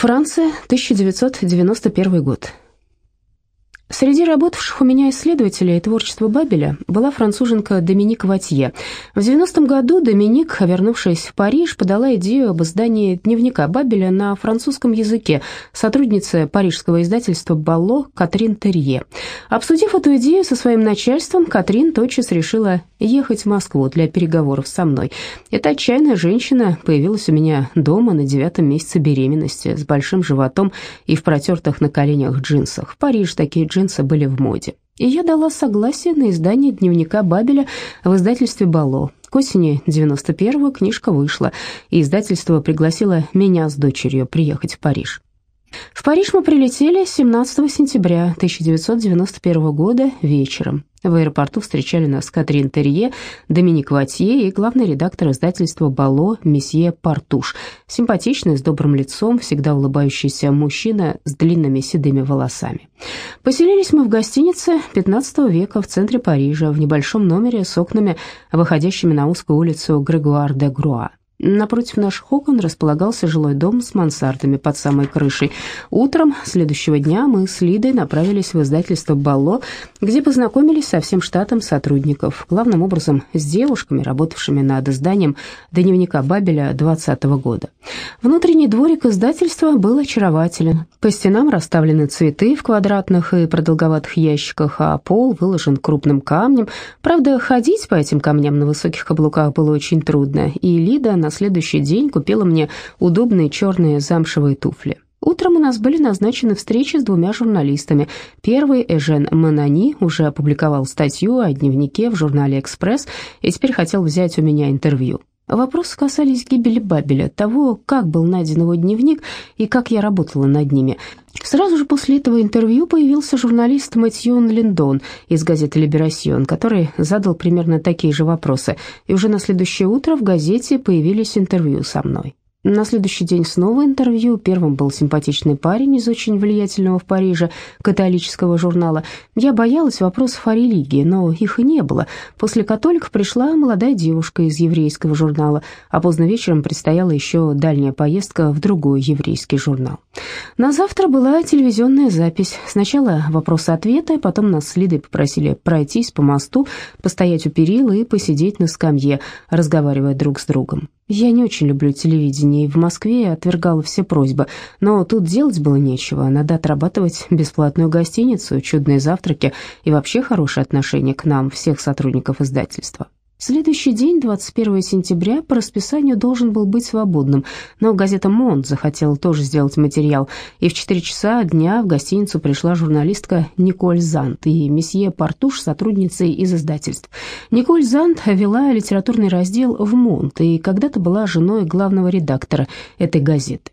Франция, 1991 год. Среди работавших у меня исследователей творчества Бабеля была француженка Доминик Ватье. В 90-м году Доминик, вернувшись в Париж, подала идею об издании дневника Бабеля на французском языке сотруднице парижского издательства «Балло» Катрин Терье. Обсудив эту идею со своим начальством, Катрин тотчас решила ехать в Москву для переговоров со мной. Эта отчаянная женщина появилась у меня дома на девятом месяце беременности с большим животом и в протертых на коленях джинсах. В Париже такие джинсы джинсы были в моде. И я дала согласие на издание дневника Бабеля в издательстве «Бало». К осени 91-го книжка вышла, и издательство пригласило меня с дочерью приехать в Париж. В Париж мы прилетели 17 сентября 1991 года вечером. В аэропорту встречали нас Катрин Терье, Доминик Ватье и главный редактор издательства «Бало» месье Партуш, симпатичный, с добрым лицом, всегда улыбающийся мужчина с длинными седыми волосами. Поселились мы в гостинице 15 века в центре Парижа, в небольшом номере с окнами, выходящими на узкую улицу Грегуар де Груа. Напротив наших окон располагался жилой дом с мансардами под самой крышей. Утром следующего дня мы с Лидой направились в издательство «Балло», где познакомились со всем штатом сотрудников, главным образом с девушками, работавшими над изданием дневника Бабеля 20 -го года. Внутренний дворик издательства был очарователен. По стенам расставлены цветы в квадратных и продолговатых ящиках, а пол выложен крупным камнем. Правда, ходить по этим камням на высоких каблуках было очень трудно, и Лида следующий день купила мне удобные черные замшевые туфли. Утром у нас были назначены встречи с двумя журналистами. Первый, Эжен Манани, уже опубликовал статью о дневнике в журнале «Экспресс» и теперь хотел взять у меня интервью. Вопросы касались гибели Бабеля, того, как был найден его дневник и как я работала над ними. Сразу же после этого интервью появился журналист Матьон Линдон из газеты «Либерасьон», который задал примерно такие же вопросы, и уже на следующее утро в газете появились интервью со мной. На следующий день снова интервью. Первым был симпатичный парень из очень влиятельного в Париже католического журнала. Я боялась вопросов о религии, но их и не было. После католиков пришла молодая девушка из еврейского журнала, а поздно вечером предстояла еще дальняя поездка в другой еврейский журнал. На завтра была телевизионная запись. Сначала вопросы-ответы, потом нас с Лидой попросили пройтись по мосту, постоять у перил и посидеть на скамье, разговаривая друг с другом. Я не очень люблю телевидение, и в Москве отвергала все просьбы, но тут делать было нечего, надо отрабатывать бесплатную гостиницу, чудные завтраки и вообще хорошее отношение к нам, всех сотрудников издательства. Следующий день, 21 сентября, по расписанию должен был быть свободным, но газета «Монт» захотела тоже сделать материал, и в 4 часа дня в гостиницу пришла журналистка Николь Зант и месье Партуш, сотрудницей из издательств. Николь Зант вела литературный раздел в «Монт» и когда-то была женой главного редактора этой газеты.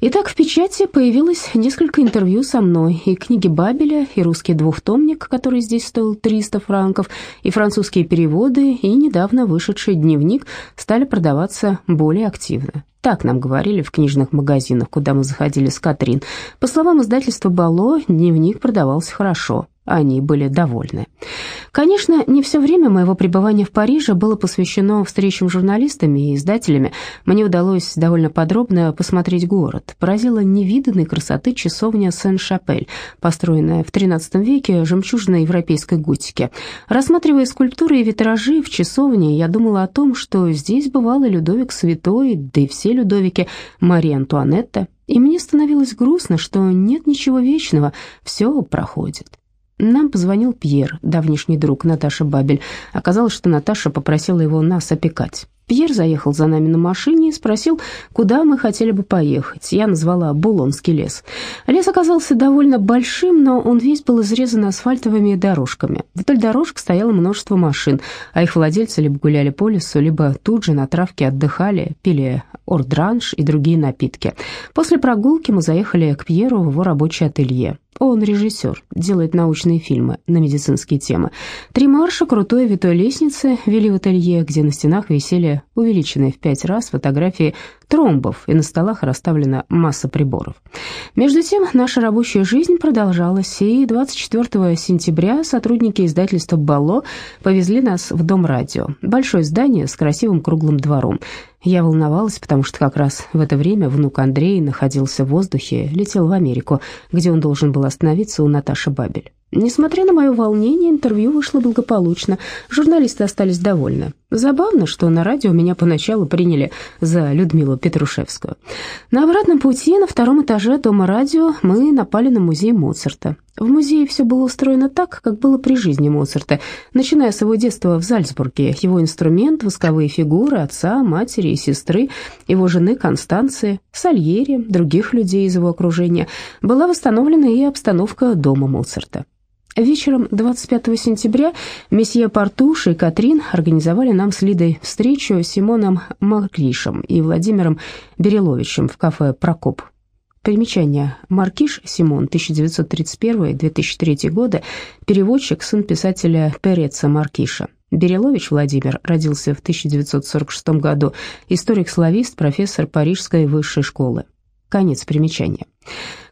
Итак, в печати появилось несколько интервью со мной, и книги Бабеля, и русский двухтомник, который здесь стоил 300 франков, и французские переводы, и недавно вышедший дневник стали продаваться более активно. Так нам говорили в книжных магазинах, куда мы заходили с Катрин. По словам издательства «Бало», дневник продавался хорошо. Они были довольны. Конечно, не все время моего пребывания в Париже было посвящено встречам с журналистами и издателями. Мне удалось довольно подробно посмотреть город. Поразила невиданной красоты часовня Сен-Шапель, построенная в XIII веке жемчужной европейской готики. Рассматривая скульптуры и витражи в часовне, я думала о том, что здесь бывал и Людовик Святой, да и все Людовики, Мария Антуанетта. И мне становилось грустно, что нет ничего вечного, все проходит. Нам позвонил Пьер, давнишний друг Наташи Бабель. Оказалось, что Наташа попросила его нас опекать. Пьер заехал за нами на машине и спросил, куда мы хотели бы поехать. Я назвала Булонский лес. Лес оказался довольно большим, но он весь был изрезан асфальтовыми дорожками. Вдоль дорожек стояло множество машин, а их владельцы либо гуляли по лесу, либо тут же на травке отдыхали, пили ордранж и другие напитки. После прогулки мы заехали к Пьеру в его рабочее ателье. Он режиссер, делает научные фильмы на медицинские темы. Три марша крутой витой лестницы вели в ателье, где на стенах висели увеличенные в пять раз фотографии тромбов, и на столах расставлена масса приборов. Между тем, наша рабочая жизнь продолжалась, и 24 сентября сотрудники издательства «Балло» повезли нас в Дом радио, большое здание с красивым круглым двором. Я волновалась, потому что как раз в это время внук Андрей находился в воздухе, летел в Америку, где он должен был остановиться у Наташи Бабель. Несмотря на мое волнение, интервью вышло благополучно, журналисты остались довольны. Забавно, что на радио меня поначалу приняли за Людмилу Петрушевскую. На обратном пути на втором этаже дома радио мы напали на музей Моцарта. В музее все было устроено так, как было при жизни Моцарта, начиная с его детства в Зальцбурге. Его инструмент, восковые фигуры отца, матери и сестры, его жены Констанции, Сальери, других людей из его окружения. Была восстановлена и обстановка дома Моцарта. Вечером 25 сентября месье Портуш и Катрин организовали нам с Лидой встречу с Симоном Маркишем и Владимиром Бериловичем в кафе «Прокоп». Примечание. Маркиш Симон, 1931-2003 годы, переводчик, сын писателя Переца Маркиша. Берилович Владимир родился в 1946 году, историк-славист, профессор Парижской высшей школы. Конец примечания.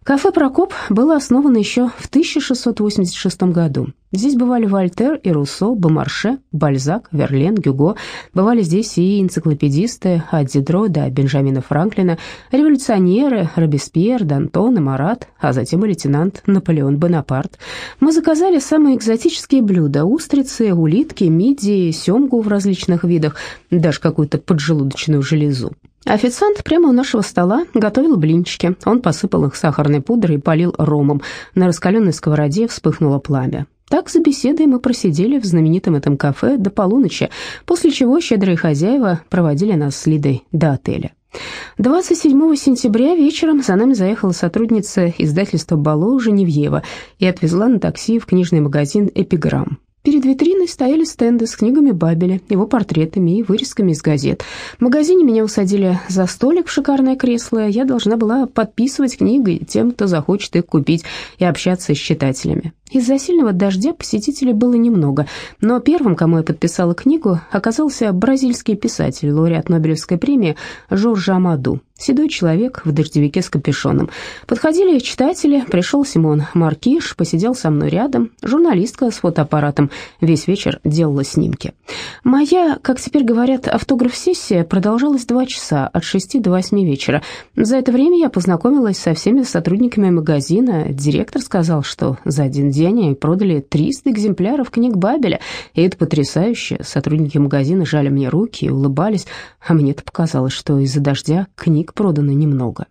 Кафе «Прокоп» было основано еще в 1686 году. Здесь бывали Вольтер и Руссо, Бомарше, Бальзак, Верлен, Гюго. Бывали здесь и энциклопедисты от Дидро до Бенджамина Франклина, революционеры Робеспьер, Д'Антон и Марат, а затем и лейтенант Наполеон Бонапарт. Мы заказали самые экзотические блюда – устрицы, улитки, мидии, семгу в различных видах, даже какую-то поджелудочную железу. Официант прямо у нашего стола готовил блинчики. Он посыпал их сахарной пудрой и полил ромом. На раскаленной сковороде вспыхнуло пламя. Так за беседой мы просидели в знаменитом этом кафе до полуночи, после чего щедрые хозяева проводили нас с Лидой до отеля. 27 сентября вечером за нами заехала сотрудница издательства «Бало» Женевьева и отвезла на такси в книжный магазин «Эпиграмм». Перед витриной стояли стенды с книгами Бабеля, его портретами и вырезками из газет. В магазине меня усадили за столик в шикарное кресло. Я должна была подписывать книги тем, кто захочет их купить, и общаться с читателями. Из-за сильного дождя посетителей было немного, но первым, кому я подписала книгу, оказался бразильский писатель, лауреат Нобелевской премии Жорж Амаду. Седой человек в дождевике с капюшоном. Подходили читатели, пришел Симон Маркиш, посидел со мной рядом, журналистка с фотоаппаратом, весь вечер делала снимки. Моя, как теперь говорят, автограф-сессия продолжалась два часа, от шести до восьми вечера. За это время я познакомилась со всеми сотрудниками магазина. Директор сказал, что за один день продали 300 экземпляров книг Бабеля, и это потрясающе. Сотрудники магазина жали мне руки и улыбались, а мне-то показалось, что из-за дождя книг продано немного.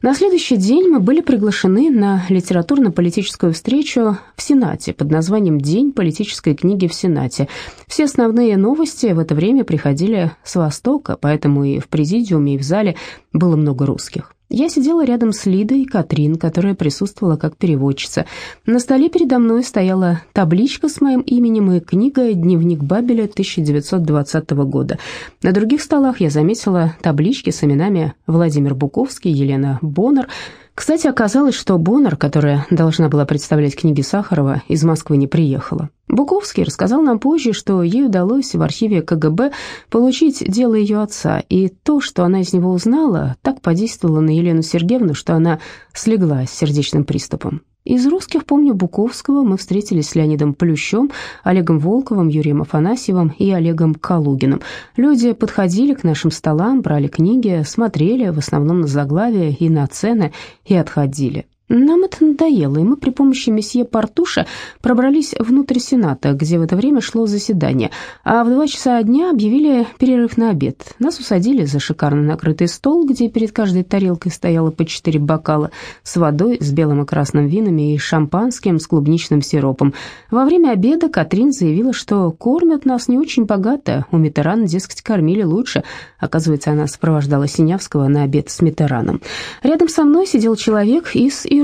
На следующий день мы были приглашены на литературно-политическую встречу в Сенате под названием «День политической книги в Сенате». Все основные новости в это время приходили с Востока, поэтому и в президиуме, и в зале было много русских. Я сидела рядом с Лидой и Катрин, которая присутствовала как переводчица. На столе передо мной стояла табличка с моим именем и книга «Дневник Бабеля» 1920 года. На других столах я заметила таблички с именами Владимир Буковский, Елена Боннер – кстати, оказалось, что Боннер, которая должна была представлять книги Сахарова, из Москвы не приехала. Буковский рассказал нам позже, что ей удалось в архиве КГБ получить дело ее отца, и то, что она из него узнала, так подействовало на Елену Сергеевну, что она слегла с сердечным приступом. Из русских помню Буковского, мы встретились с Леонидом Плющом, Олегом Волковым, Юрием Афанасьевым и Олегом Калугиным. Люди подходили к нашим столам, брали книги, смотрели в основном на заглавия и на цены и отходили. Нам это надоело, и мы при помощи месье Портуша пробрались внутрь Сената, где в это время шло заседание, а в два часа дня объявили перерыв на обед. Нас усадили за шикарно накрытый стол, где перед каждой тарелкой стояло по четыре бокала с водой, с белым и красным винами и шампанским с клубничным сиропом. Во время обеда Катрин заявила, что кормят нас не очень богато, у Митерана, дескать, кормили лучше. Оказывается, она сопровождала Синявского на обед с Митераном. Рядом со мной сидел человек из Иерусалима,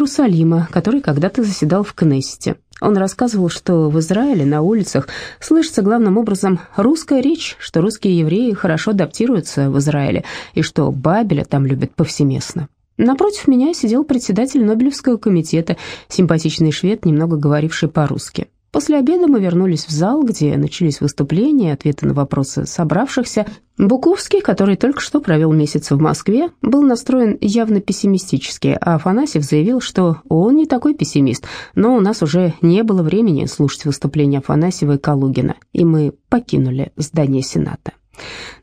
который когда-то заседал в Кнессете. Он рассказывал, что в Израиле на улицах слышится главным образом русская речь, что русские евреи хорошо адаптируются в Израиле и что Бабеля там любят повсеместно. Напротив меня сидел председатель Нобелевского комитета, симпатичный швед, немного говоривший по-русски. После обеда мы вернулись в зал, где начались выступления, ответы на вопросы собравшихся. Буковский, который только что провел месяц в Москве, был настроен явно пессимистически, а Афанасьев заявил, что он не такой пессимист, но у нас уже не было времени слушать выступления Афанасьева и Калугина, и мы покинули здание Сената.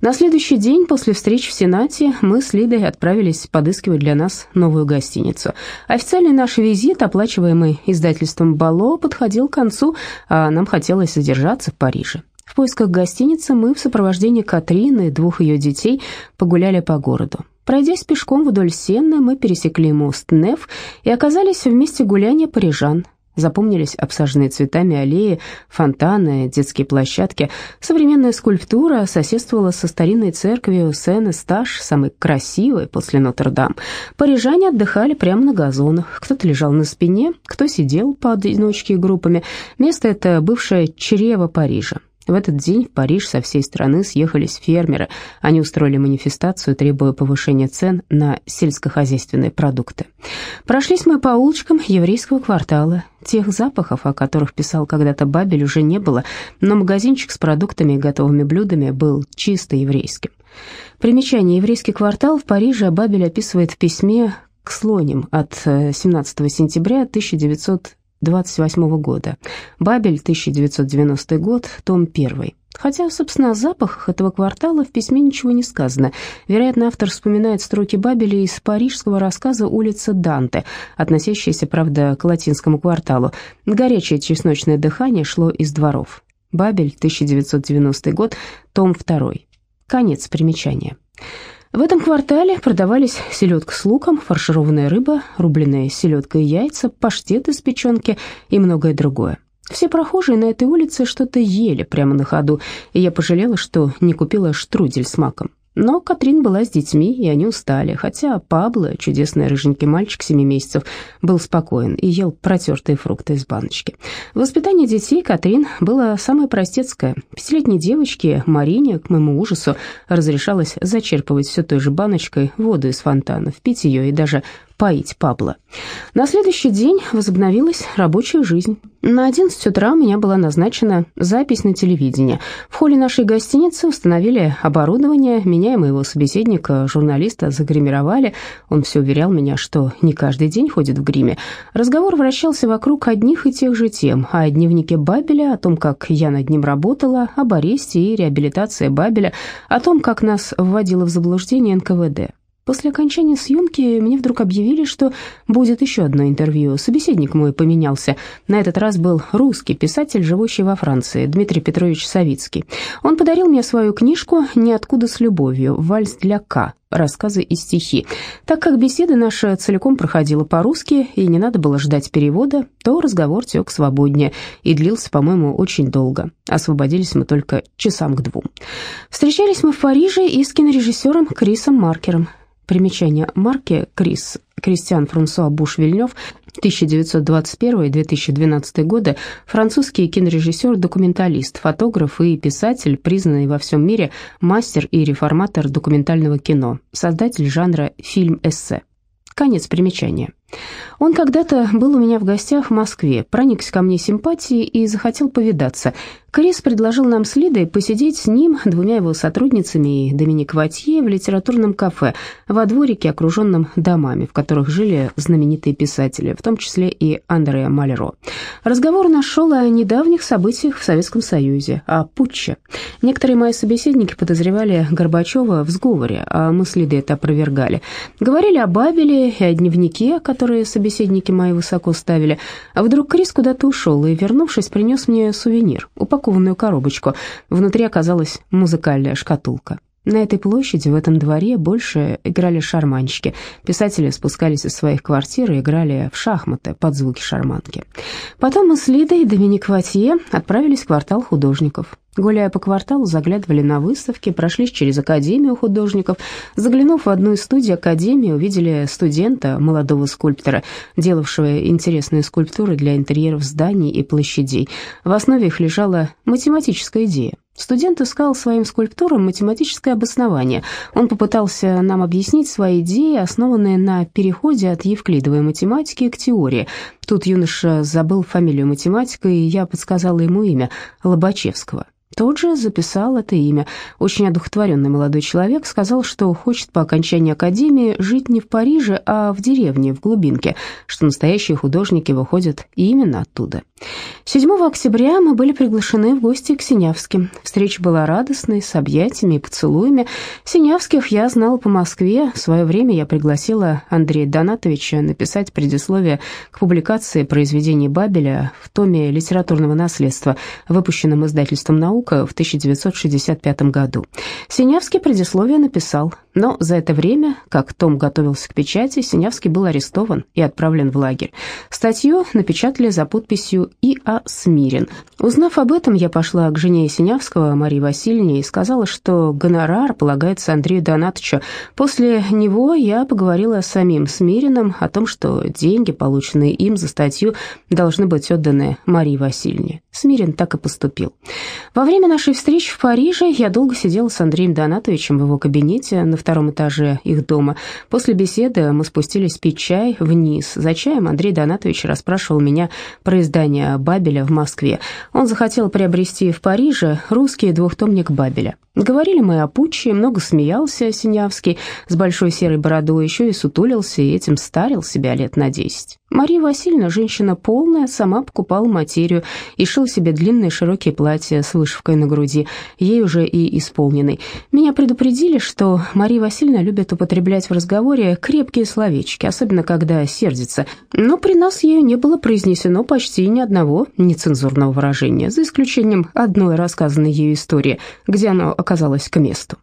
На следующий день после встречи в Сенате мы с Лидой отправились подыскивать для нас новую гостиницу. Официальный наш визит, оплачиваемый издательством «Бало», подходил к концу, а нам хотелось задержаться в Париже. В поисках гостиницы мы в сопровождении Катрины и двух ее детей погуляли по городу. Пройдясь пешком вдоль Сенны, мы пересекли мост Неф и оказались в месте гуляния парижан, Запомнились обсаженные цветами аллеи, фонтаны, детские площадки. Современная скульптура соседствовала со старинной церковью Сен-Эстаж, самой красивой после Нотр-Дам. Парижане отдыхали прямо на газонах. Кто-то лежал на спине, кто сидел поодиночке и группами. Место это бывшее чрево Парижа. В этот день в Париж со всей страны съехались фермеры. Они устроили манифестацию, требуя повышения цен на сельскохозяйственные продукты. Прошлись мы по улочкам еврейского квартала. Тех запахов, о которых писал когда-то Бабель, уже не было, но магазинчик с продуктами и готовыми блюдами был чисто еврейским. Примечание «Еврейский квартал» в Париже Бабель описывает в письме к Слоним от 17 э, сентября 1900 28 года. Бабель, 1990 год, том 1. Хотя, собственно, о запахах этого квартала в письме ничего не сказано. Вероятно, автор вспоминает строки Бабеля из парижского рассказа «Улица Данте», относящаяся, правда, к латинскому кварталу. Горячее чесночное дыхание шло из дворов. Бабель, 1990 год, том 2. Конец примечания. В этом квартале продавались селедка с луком, фаршированная рыба, рубленая селедка и яйца, паштет из печенки и многое другое. Все прохожие на этой улице что-то ели прямо на ходу, и я пожалела, что не купила штрудель с маком. Но Катрин была с детьми, и они устали, хотя Пабло, чудесный рыженький мальчик семи месяцев, был спокоен и ел протертые фрукты из баночки. Воспитание детей Катрин было самое простецкое. Пятилетней девочке Марине, к моему ужасу, разрешалось зачерпывать все той же баночкой воду из фонтана, пить ее и даже поить Пабло. На следующий день возобновилась рабочая жизнь. На 11 утра у меня была назначена запись на телевидение. В холле нашей гостиницы установили оборудование, меня и моего собеседника, журналиста, загримировали. Он все уверял меня, что не каждый день ходит в гриме. Разговор вращался вокруг одних и тех же тем, о дневнике Бабеля, о том, как я над ним работала, об аресте и реабилитации Бабеля, о том, как нас вводило в заблуждение НКВД. После окончания съемки мне вдруг объявили, что будет еще одно интервью. Собеседник мой поменялся. На этот раз был русский писатель, живущий во Франции, Дмитрий Петрович Савицкий. Он подарил мне свою книжку «Ниоткуда с любовью. Вальс для К. Рассказы и стихи». Так как беседа наша целиком проходила по-русски и не надо было ждать перевода, то разговор тек свободнее и длился, по-моему, очень долго. Освободились мы только часам к двум. Встречались мы в Париже и с кинорежиссером Крисом Маркером. Примечание марки Крис Кристиан Франсуа Буш-Вильнев, 1921-2012 годы, французский кинорежиссер-документалист, фотограф и писатель, признанный во всем мире мастер и реформатор документального кино, создатель жанра фильм-эссе. Конец примечания. Он когда-то был у меня в гостях в Москве, проникся ко мне симпатией и захотел повидаться. Крис предложил нам с Лидой посидеть с ним, двумя его сотрудницами и Доминик Ватье в литературном кафе во дворике, окруженном домами, в которых жили знаменитые писатели, в том числе и Андреа Малеро. Разговор нашел о недавних событиях в Советском Союзе, о путче. Некоторые мои собеседники подозревали Горбачева в сговоре, а мы с Лидой это опровергали. Говорили о Бабеле и о дневнике, которые собеседники мои высоко ставили. А вдруг Крис куда-то ушел и, вернувшись, принес мне сувенир, упакованную коробочку. Внутри оказалась музыкальная шкатулка. На этой площади, в этом дворе, больше играли шарманщики. Писатели спускались из своих квартир и играли в шахматы под звуки шарманки. Потом мы с Лидой и Доминик Ватье отправились в квартал художников. Гуляя по кварталу, заглядывали на выставки, прошлись через Академию художников. Заглянув в одну из студий Академии, увидели студента, молодого скульптора, делавшего интересные скульптуры для интерьеров зданий и площадей. В основе их лежала математическая идея. Студент искал своим скульптурам математическое обоснование. Он попытался нам объяснить свои идеи, основанные на переходе от евклидовой математики к теории. Тут юноша забыл фамилию математика, и я подсказала ему имя – Лобачевского. Тот же записал это имя. Очень одухотворенный молодой человек сказал, что хочет по окончании академии жить не в Париже, а в деревне, в глубинке, что настоящие художники выходят именно оттуда. 7 октября мы были приглашены в гости к Синявским. Встреча была радостной, с объятиями и поцелуями. Синявских я знала по Москве. В свое время я пригласила Андрея Донатовича написать предисловие к публикации произведений Бабеля в томе литературного наследства, выпущенном издательством «Наука» в 1965 году. Синявский предисловие написал, но за это время, как том готовился к печати, Синявский был арестован и отправлен в лагерь. Статью напечатали за подписью И.А. Смирин. Узнав об этом, я пошла к жене Синявского, Марии Васильевне, и сказала, что гонорар полагается Андрею Донатовичу. После него я поговорила с самим Смириным о том, что деньги, полученные им за статью, должны быть отданы Марии Васильевне. Смирин так и поступил. Во время нашей встречи в Париже я долго сидела с Андреем Донатовичем в его кабинете на втором этаже их дома. После беседы мы спустились пить чай вниз. За чаем Андрей Донатович расспрашивал меня про издание Бабеля в Москве. Он захотел приобрести в Париже русский двухтомник Бабеля. Говорили мы о путче, много смеялся Синявский с большой серой бородой, еще и сутулился, и этим старил себя лет на десять. Мария Васильевна, женщина полная, сама покупала материю и шила себе длинные широкие платья с вышивкой на груди, ей уже и исполненной. Меня предупредили, что Мария Васильевна любит употреблять в разговоре крепкие словечки, особенно когда сердится, но при нас ею не было произнесено почти ни одного нецензурного выражения, за исключением одной рассказанной ею истории, где оно оказалось к месту.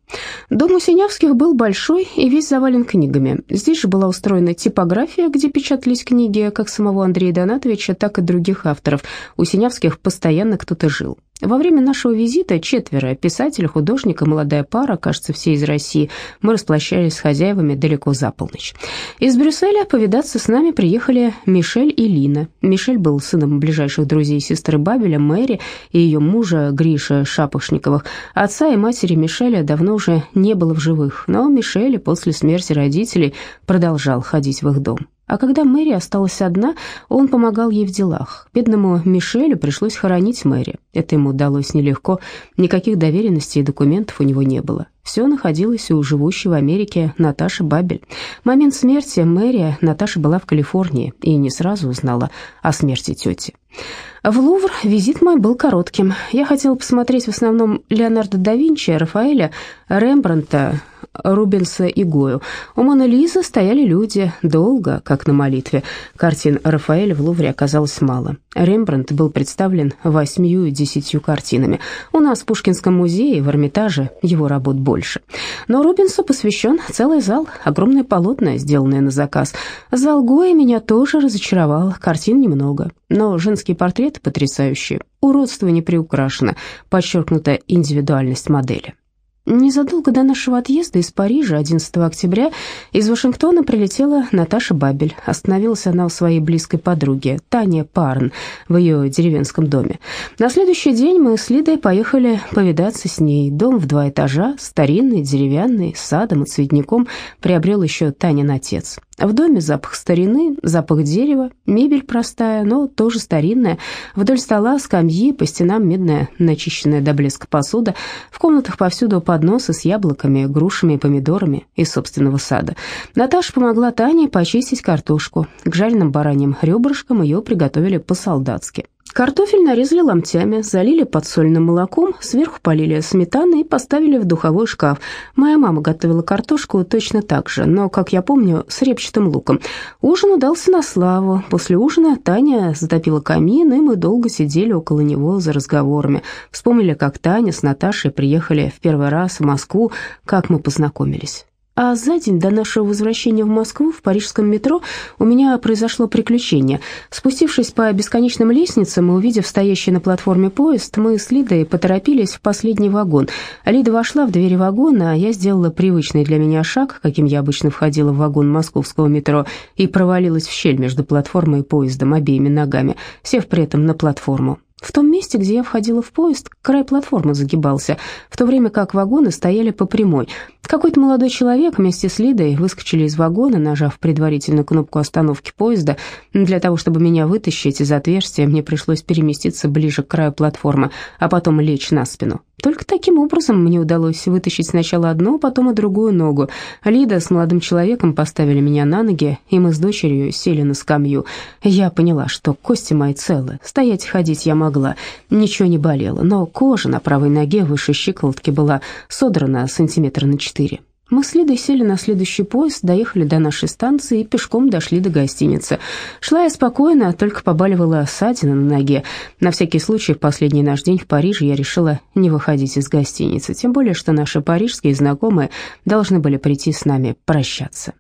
Дом у Синявских был большой и весь завален книгами. Здесь же была устроена типография, где печатались книги как самого Андрея Донатовича, так и других авторов. У Синявских постоянно кто-то жил. Во время нашего визита четверо, писатель, художник и молодая пара, кажется, все из России, мы расплащались с хозяевами далеко за полночь. Из Брюсселя повидаться с нами приехали Мишель и Лина. Мишель был сыном ближайших друзей сестры Бабеля, Мэри и ее мужа Гриша Шапошниковых. Отца и матери Мишеля давно уже не было в живых, но Мишель после смерти родителей продолжал ходить в их дом. А когда Мэри осталась одна, он помогал ей в делах. Бедному Мишелю пришлось хоронить Мэри. Это ему удалось нелегко, никаких доверенностей и документов у него не было. Все находилось у живущей в Америке Наташи Бабель. В момент смерти Мэри Наташа была в Калифорнии и не сразу узнала о смерти тети. В Лувр визит мой был коротким. Я хотела посмотреть в основном Леонардо да Винчи, Рафаэля, Рембрандта, Рубенса и Гою. У Моны Лизы стояли люди, долго, как на молитве. Картин Рафаэля в Лувре оказалось мало. Рембрандт был представлен восьмью-десятью картинами. У нас в Пушкинском музее в Эрмитаже его работ больше. Но Рубенсу посвящен целый зал, огромное полотно, сделанное на заказ. Зал Гоя меня тоже разочаровал, картин немного. Но женские портреты потрясающие, уродство не приукрашено, подчеркнута индивидуальность модели. Незадолго до нашего отъезда из Парижа, 11 октября, из Вашингтона прилетела Наташа Бабель. Остановилась она у своей близкой подруги, Тане Парн, в ее деревенском доме. На следующий день мы с Лидой поехали повидаться с ней. Дом в два этажа, старинный, деревянный, с садом и цветником, приобрел еще Танин отец. В доме запах старины, запах дерева, мебель простая, но тоже старинная. Вдоль стола скамьи, по стенам медная, начищенная до блеска посуда. В комнатах повсюду подносы с яблоками, грушами и помидорами из собственного сада. Наташа помогла Тане почистить картошку. К жареным бараньим ребрышкам ее приготовили по-солдатски. Картофель нарезали ломтями, залили подсольным молоком, сверху полили сметаной и поставили в духовой шкаф. Моя мама готовила картошку точно так же, но, как я помню, с репчатым луком. Ужин удался на славу. После ужина Таня затопила камин, и мы долго сидели около него за разговорами. Вспомнили, как Таня с Наташей приехали в первый раз в Москву, как мы познакомились. А за день до нашего возвращения в Москву в парижском метро у меня произошло приключение. Спустившись по бесконечным лестницам и увидев стоящий на платформе поезд, мы с Лидой поторопились в последний вагон. Лида вошла в двери вагона, а я сделала привычный для меня шаг, каким я обычно входила в вагон московского метро, и провалилась в щель между платформой и поездом обеими ногами, сев при этом на платформу. В том месте, где я входила в поезд, край платформы загибался, в то время как вагоны стояли по прямой. Какой-то молодой человек вместе с Лидой выскочили из вагона, нажав предварительно кнопку остановки поезда. Для того, чтобы меня вытащить из отверстия, мне пришлось переместиться ближе к краю платформы, а потом лечь на спину. Только таким образом мне удалось вытащить сначала одну, потом и другую ногу. Лида с молодым человеком поставили меня на ноги, и мы с дочерью сели на скамью. Я поняла, что кости мои целы. Стоять и ходить я могла, ничего не болело, но кожа на правой ноге выше щиколотки была содрана сантиметра на четыре. Мы с Лидой сели на следующий поезд, доехали до нашей станции и пешком дошли до гостиницы. Шла я спокойно, только побаливала ссадина на ноге. На всякий случай, в последний наш день в Париже я решила не выходить из гостиницы, тем более, что наши парижские знакомые должны были прийти с нами прощаться.